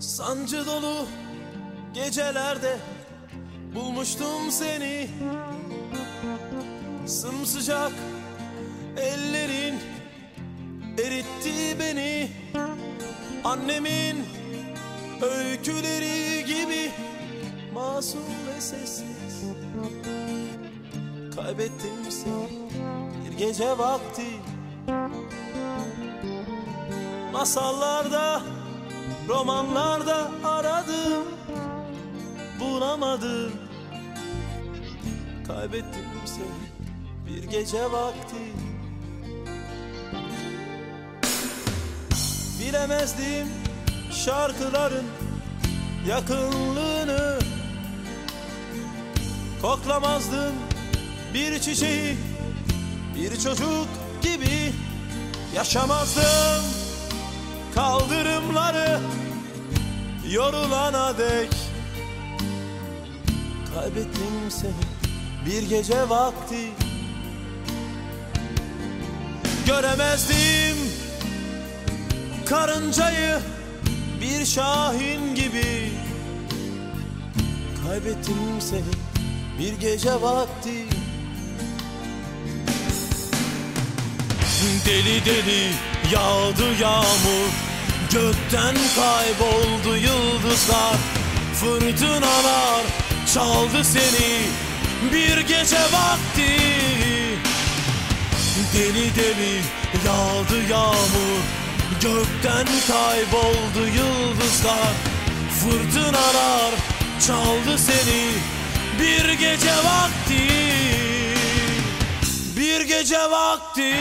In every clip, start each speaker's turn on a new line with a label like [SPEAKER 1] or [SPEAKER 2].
[SPEAKER 1] Sancı dolu gecelerde bulmuştum seni. Sımsıcak ellerin eritti beni Annemin öyküleri gibi masum ve sessiz. Kaybettim seni bir gece vakti. Masallarda Romanlarda aradım Bulamadım. Kaybettim seni bir gece vakti Bilemezdim şarkıların yakınlığını. Koklamazdım bir çiçeği bir çocuk gibi Yaşamazdım. Kaldırımları yorulana dek Kaybettim seni. Bir gece vakti Göremezdim karıncayı bir şahin gibi Kaybettim seni bir gece vakti. Deli deli yağdı yağmur Gökten kayboldu yıldızlar. Fırtınalar çaldı seni Bir gece vakti. Deli deli yağdı yağmur Gökten kayboldu yıldızlar Fırtınalar çaldı seni. Bir gece vakti Bir gece vakti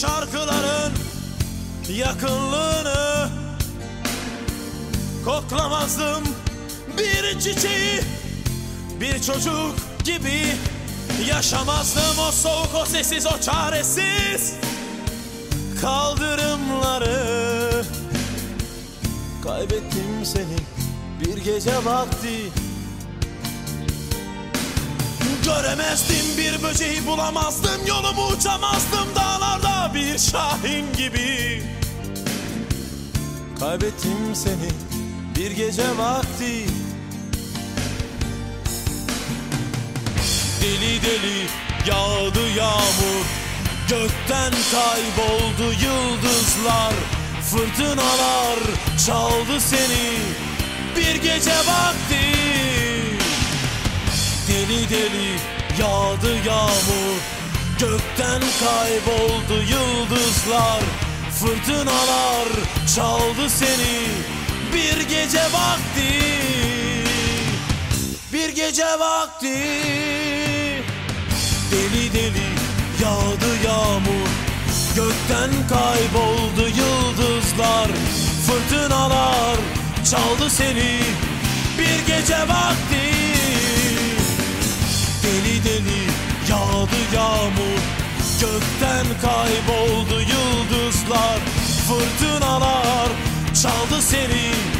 [SPEAKER 1] şarkıların yakınlığını Koklamazdım. Bir çiçeği bir çocuk gibi Yaşamazdım. O soğuk o sessiz o çaresiz Kaldırımları. Kaybettim seni bir gece vakti Göremezdim bir böceği bulamazdım Yolumu uçamazdım. Dağlarda bir şahin gibi. Kaybettim seni bir gece vakti. Deli deli yağdı yağmur Gökten kayboldu yıldızlar. Fırtınalar çaldı seni bir gece vakti Deli deli yağdı yağmur. Gökten kayboldu yıldızlar Fırtınalar çaldı seni. Bir gece vakti Bir gece vakti. Deli deli yağdı yağmur Gökten kayboldu yıldızlar Fırtınalar çaldı seni. Bir gece vakti beni Yağdı yağmur. Gökten kayboldu yıldızlar Fırtınalar çaldı seni.